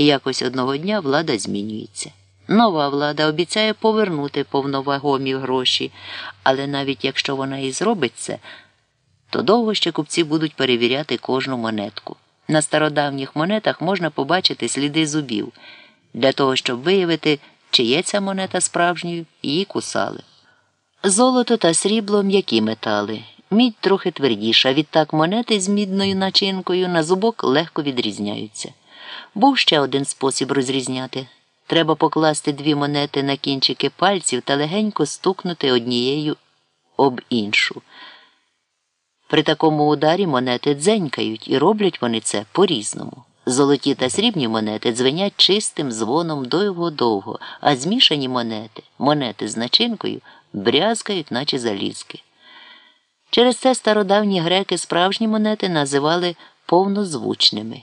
І якось одного дня влада змінюється. Нова влада обіцяє повернути повновагомі гроші, але навіть якщо вона і зробить це, то довго ще купці будуть перевіряти кожну монетку. На стародавніх монетах можна побачити сліди зубів. Для того, щоб виявити, чи є ця монета справжньою, її кусали. Золото та срібло м'які метали. Мідь трохи твердіша, відтак монети з мідною начинкою на зубок легко відрізняються. Був ще один спосіб розрізняти. Треба покласти дві монети на кінчики пальців та легенько стукнути однією об іншу. При такому ударі монети дзенькають і роблять вони це по-різному. Золоті та срібні монети дзвенять чистим дзвоном довго-довго, а змішані монети, монети з начинкою, брязкають, наче залізки. Через це стародавні греки справжні монети називали повнозвучними.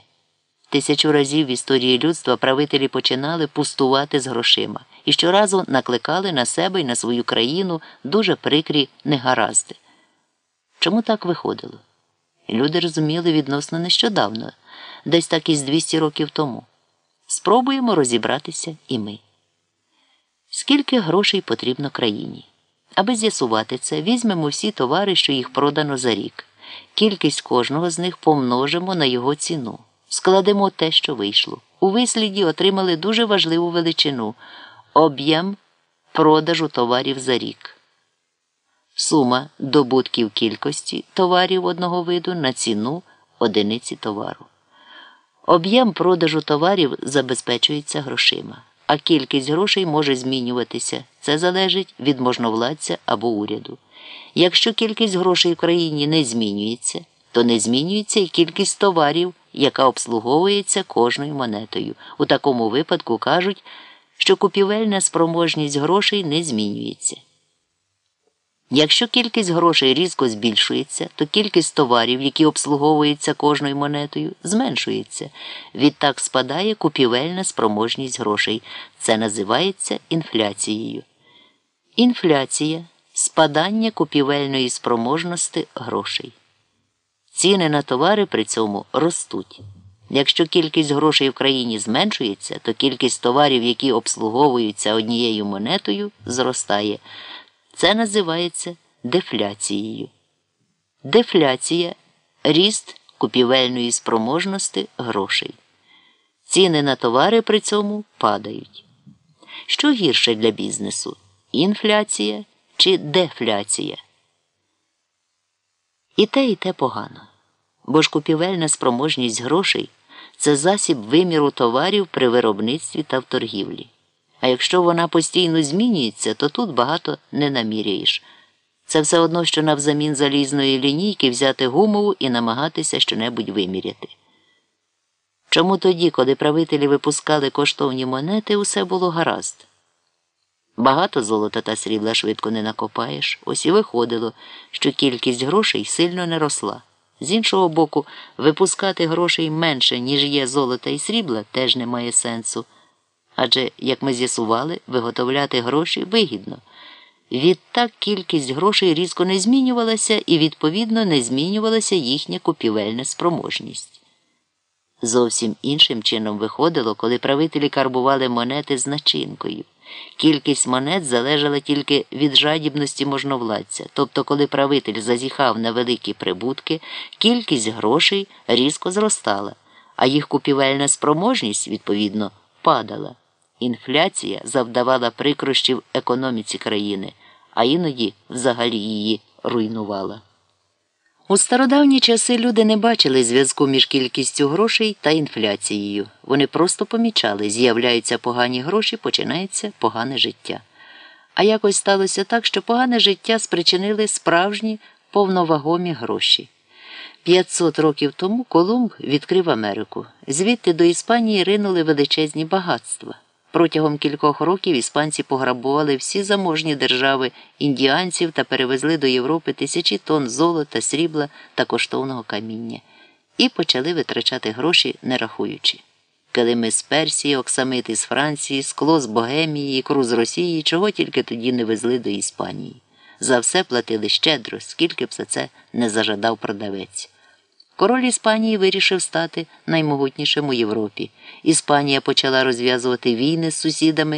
Тисячу разів в історії людства правителі починали пустувати з грошима і щоразу накликали на себе і на свою країну дуже прикрі негаразди. Чому так виходило? Люди розуміли відносно нещодавно, десь так із 200 років тому. Спробуємо розібратися і ми. Скільки грошей потрібно країні? Аби з'ясувати це, візьмемо всі товари, що їх продано за рік. Кількість кожного з них помножимо на його ціну. Складемо те, що вийшло. У висліді отримали дуже важливу величину об'єм продажу товарів за рік. Сума добутків кількості товарів одного виду на ціну одиниці товару. Об'єм продажу товарів забезпечується грошима, а кількість грошей може змінюватися. Це залежить від можновладця або уряду. Якщо кількість грошей в країні не змінюється, то не змінюється і кількість товарів, яка обслуговується кожною монетою. У такому випадку кажуть, що купівельна спроможність грошей не змінюється. Якщо кількість грошей різко збільшується, то кількість товарів, які обслуговуються кожною монетою, зменшується. Відтак спадає купівельна спроможність грошей. Це називається інфляцією. Інфляція спадання купівельної спроможності грошей. Ціни на товари при цьому ростуть. Якщо кількість грошей в країні зменшується, то кількість товарів, які обслуговуються однією монетою, зростає. Це називається дефляцією. Дефляція ріст купівельної спроможності грошей. Ціни на товари при цьому падають. Що гірше для бізнесу інфляція чи дефляція? І те, і те погано. Бо ж купівельна спроможність грошей це засіб виміру товарів при виробництві та в торгівлі. А якщо вона постійно змінюється, то тут багато не наміряєш. Це все одно, що навзамін залізної лінійки взяти гумову і намагатися щонебудь виміряти. Чому тоді, коли правителі випускали коштовні монети, усе було гаразд? Багато золота та срібла швидко не накопаєш, ось і виходило, що кількість грошей сильно не росла. З іншого боку, випускати грошей менше, ніж є золота і срібла, теж не має сенсу. Адже, як ми з'ясували, виготовляти гроші вигідно. Відтак кількість грошей різко не змінювалася і, відповідно, не змінювалася їхня купівельна спроможність. Зовсім іншим чином виходило, коли правителі карбували монети з начинкою. Кількість монет залежала тільки від жадібності можновладця, тобто, коли правитель зазіхав на великі прибутки, кількість грошей різко зростала, а їх купівельна спроможність, відповідно, падала. Інфляція завдавала прикрощів економіці країни, а іноді взагалі її руйнувала. У стародавні часи люди не бачили зв'язку між кількістю грошей та інфляцією. Вони просто помічали, з'являються погані гроші, починається погане життя. А якось сталося так, що погане життя спричинили справжні повновагомі гроші. 500 років тому Колумб відкрив Америку. Звідти до Іспанії ринули величезні багатства. Протягом кількох років іспанці пограбували всі заможні держави індіанців та перевезли до Європи тисячі тонн золота, срібла та коштовного каміння і почали витрачати гроші, не рахуючи. Килими з Персії, оксамити з Франції, скло з Богемії, ікру з Росії, чого тільки тоді не везли до Іспанії. За все платили щедро, скільки б за це не зажадав продавець. Король Іспанії вирішив стати наймогутнішим у Європі. Іспанія почала розв'язувати війни з сусідами.